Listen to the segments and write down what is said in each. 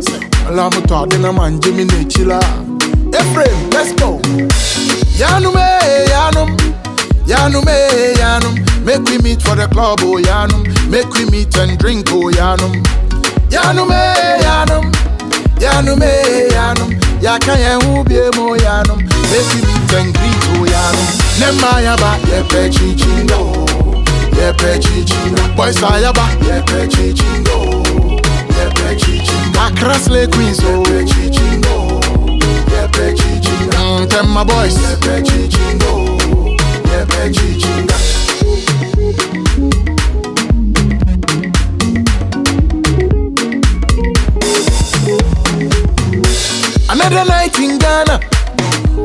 Alamu tade na manje mi ne chila. Ephraim, let's go. Yanum, eh, yanum. Yanum, eh, yanum. Make we meet for the club, oh yanum. Make we meet and drink, oh yanum. Yanum, eh, yanum. Yanum, eh, yanum. Yaka yen ubie mo yanum. Make we meet and greet, oh yanum. Nema yaba, yepe chichingo. Yepe chichingo. Boys ayaba, chichingo. Yepe Accra Slay Queens, oh. Mm, tell my boys. Another night in Ghana.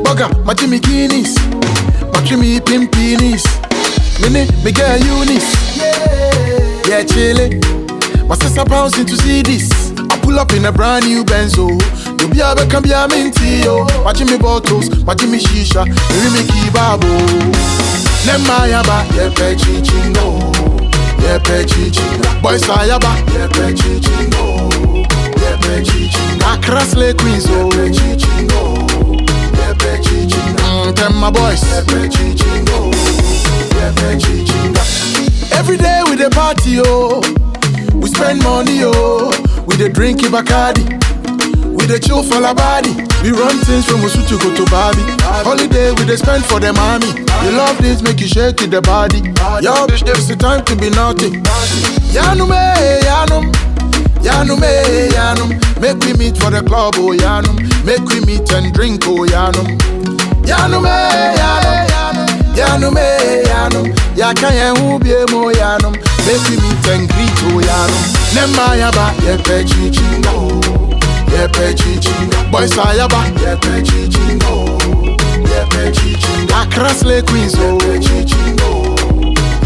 Bugger, my Jimmy Guinness. My Jimmy Pimpinis. Mini, me girl Eunice. Yeah, chillin'. My sister bouncing to see this. I pull up in a brand new Benzo. You be a can be a minty, yo. My Jimmy bottles, my Jimmy shisha, me me kibabo. Nema yaba, yepe chichingo. Yepe chichingo. Boys ayaba, yepe chichingo. Yepe chichingo. Accra Slay Queens, oh. Yepe chichingo. Yepe chichingo. Mm, tell my boys. Spend money, oh. We the drink Bacardi. We the chill for la body. We run things from Osu to go to Barbie. Holiday we the spend for the mommy. You love this, make you shake it, the body. Yo, bitch, it's the time to be naughty. Yanum, eh, yanum. Yanum, eh, yanum. Make we meet for the club, oh yanum. Make we meet and drink, oh yanum. Yanum, eh, yanum. Yanum, eh, yanum. Yaka yen ubie mo yanum. Make we meet and greet, oh yanum. Nema yaba, yepe chichingo. Yepe chichingo. Boys ayaba, yepe chichingo. Yepe chichingo. Accra Slay Queens, oh. Yepe chichingo.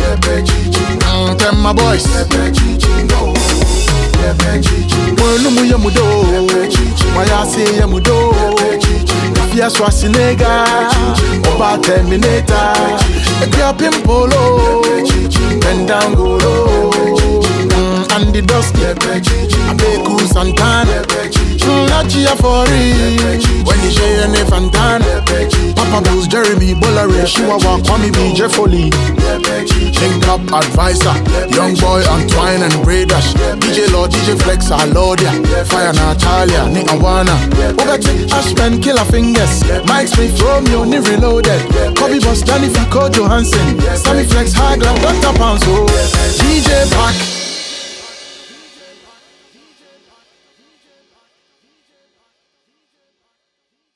Yepe chichingo. Mm, tell my boys. Yepe chichingo. Yepe chichingo. Mwenu mu yemudo. Yepe chichingo. Mayase yemudo. Yepe chichingo. Fia Schwarzenegger. Oba Terminator. Ekia Pimpolo. Yepe Mm, Andy Dosty. Yepe chichingo. Abeiku Santana. Chichingo. Nachia Fori. When you share any Fantana. Papa Blues, Jeremy Bolare, Chihuahua, Kwame B, Jeff Foley. Link up advisor, young boy Antwine and Bradash. DJ Lord, DJ Flex, Alodia. Fire Natalia, Nick Awana. Ogate, Ashman, Killer Fingers. Mike Smith, Romeo, Ni Reloaded. Kobe Boss, Danny Fico, Johansson. Sammy Flex, High Ground, Dr. Pounds, oh. DJ